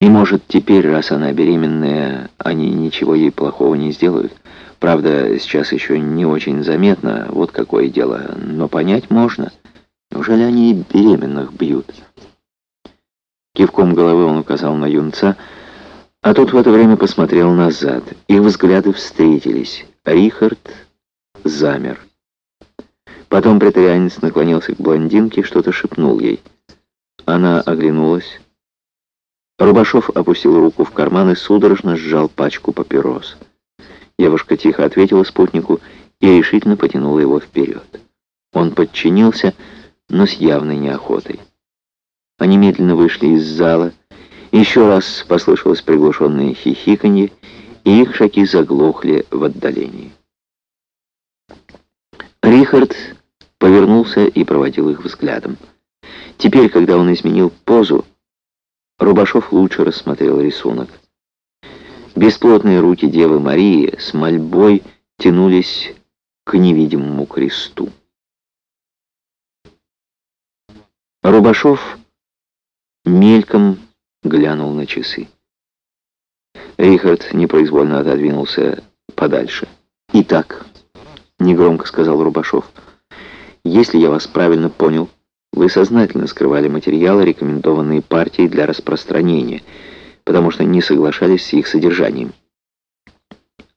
И может теперь, раз она беременная, они ничего ей плохого не сделают. Правда, сейчас еще не очень заметно, вот какое дело, но понять можно. Неужели они беременных бьют? Кивком головы он указал на юнца, а тот в это время посмотрел назад. Их взгляды встретились. Рихард замер. Потом претарианец наклонился к блондинке и что-то шепнул ей. Она оглянулась. Рубашов опустил руку в карман и судорожно сжал пачку папирос. Девушка тихо ответила спутнику и решительно потянула его вперед. Он подчинился, но с явной неохотой. Они медленно вышли из зала. Еще раз послышалось приглушенное хихиканье, и их шаги заглохли в отдалении. Рихард повернулся и проводил их взглядом. Теперь, когда он изменил позу, Рубашов лучше рассмотрел рисунок. Бесплотные руки Девы Марии с мольбой тянулись к невидимому кресту. Рубашов мельком глянул на часы. Рихард непроизвольно отодвинулся подальше. «Итак», — негромко сказал Рубашов, — «если я вас правильно понял, вы сознательно скрывали материалы, рекомендованные партией для распространения, потому что не соглашались с их содержанием.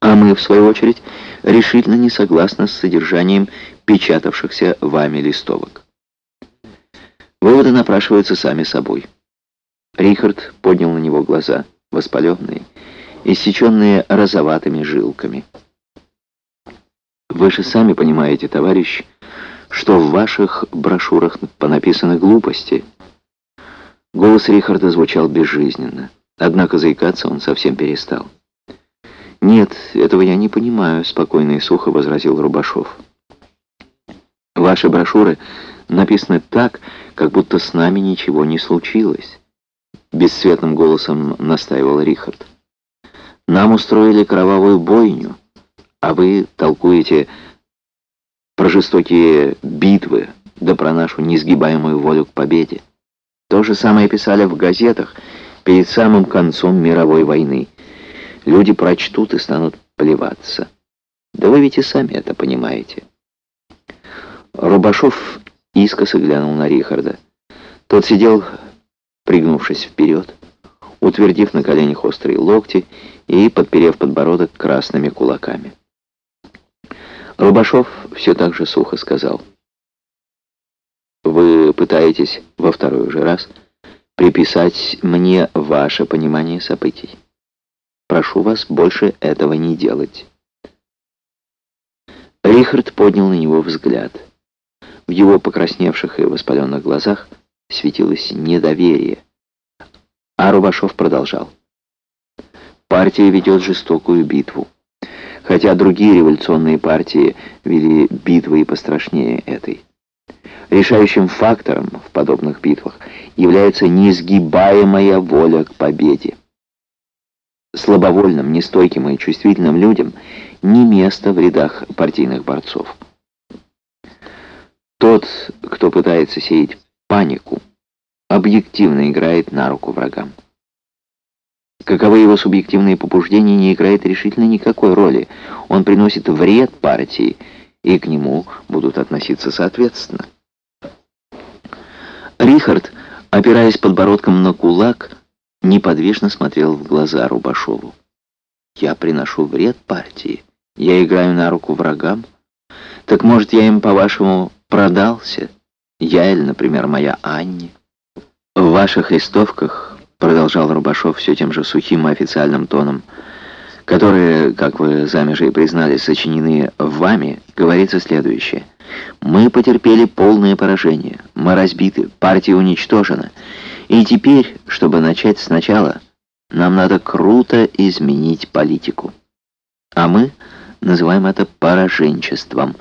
А мы, в свою очередь, решительно не согласны с содержанием печатавшихся вами листовок. Выводы напрашиваются сами собой. Рихард поднял на него глаза, воспаленные, иссеченные розоватыми жилками. Вы же сами понимаете, товарищ, что в ваших брошюрах понаписаны глупости. Голос Рихарда звучал безжизненно, однако заикаться он совсем перестал. «Нет, этого я не понимаю», — спокойно и сухо возразил Рубашов. «Ваши брошюры написаны так, как будто с нами ничего не случилось», — бесцветным голосом настаивал Рихард. «Нам устроили кровавую бойню, а вы толкуете про жестокие битвы, да про нашу несгибаемую волю к победе. То же самое писали в газетах перед самым концом мировой войны. Люди прочтут и станут плеваться. Да вы ведь и сами это понимаете. Рубашов искоса глянул на Рихарда. Тот сидел, пригнувшись вперед, утвердив на коленях острые локти и подперев подбородок красными кулаками. Рубашов все так же сухо сказал. «Вы пытаетесь во второй уже раз приписать мне ваше понимание событий. Прошу вас больше этого не делать». Рихард поднял на него взгляд. В его покрасневших и воспаленных глазах светилось недоверие. А Рубашов продолжал. «Партия ведет жестокую битву хотя другие революционные партии вели битвы и пострашнее этой. Решающим фактором в подобных битвах является неизгибаемая воля к победе. Слабовольным, нестойким и чувствительным людям не место в рядах партийных борцов. Тот, кто пытается сеять панику, объективно играет на руку врагам. Каковы его субъективные побуждения, не играет решительно никакой роли. Он приносит вред партии, и к нему будут относиться соответственно. Рихард, опираясь подбородком на кулак, неподвижно смотрел в глаза Рубашову. «Я приношу вред партии. Я играю на руку врагам. Так, может, я им, по-вашему, продался? Я или, например, моя Анни? В ваших листовках продолжал Рубашов все тем же сухим официальным тоном, которые, как вы сами и признали, сочинены вами, говорится следующее. Мы потерпели полное поражение, мы разбиты, партия уничтожена, и теперь, чтобы начать сначала, нам надо круто изменить политику. А мы называем это пораженчеством.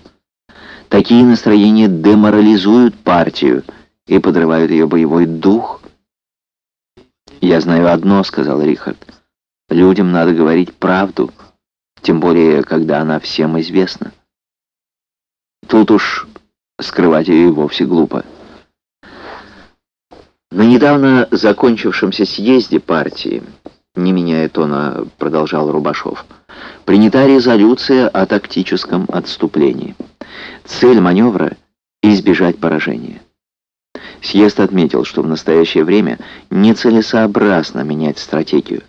Такие настроения деморализуют партию и подрывают ее боевой дух, «Я знаю одно», — сказал Рихард. «Людям надо говорить правду, тем более, когда она всем известна. Тут уж скрывать ее и вовсе глупо». На недавно закончившемся съезде партии, не меняя тона, продолжал Рубашов, принята резолюция о тактическом отступлении. Цель маневра — избежать поражения. Съезд отметил, что в настоящее время нецелесообразно менять стратегию.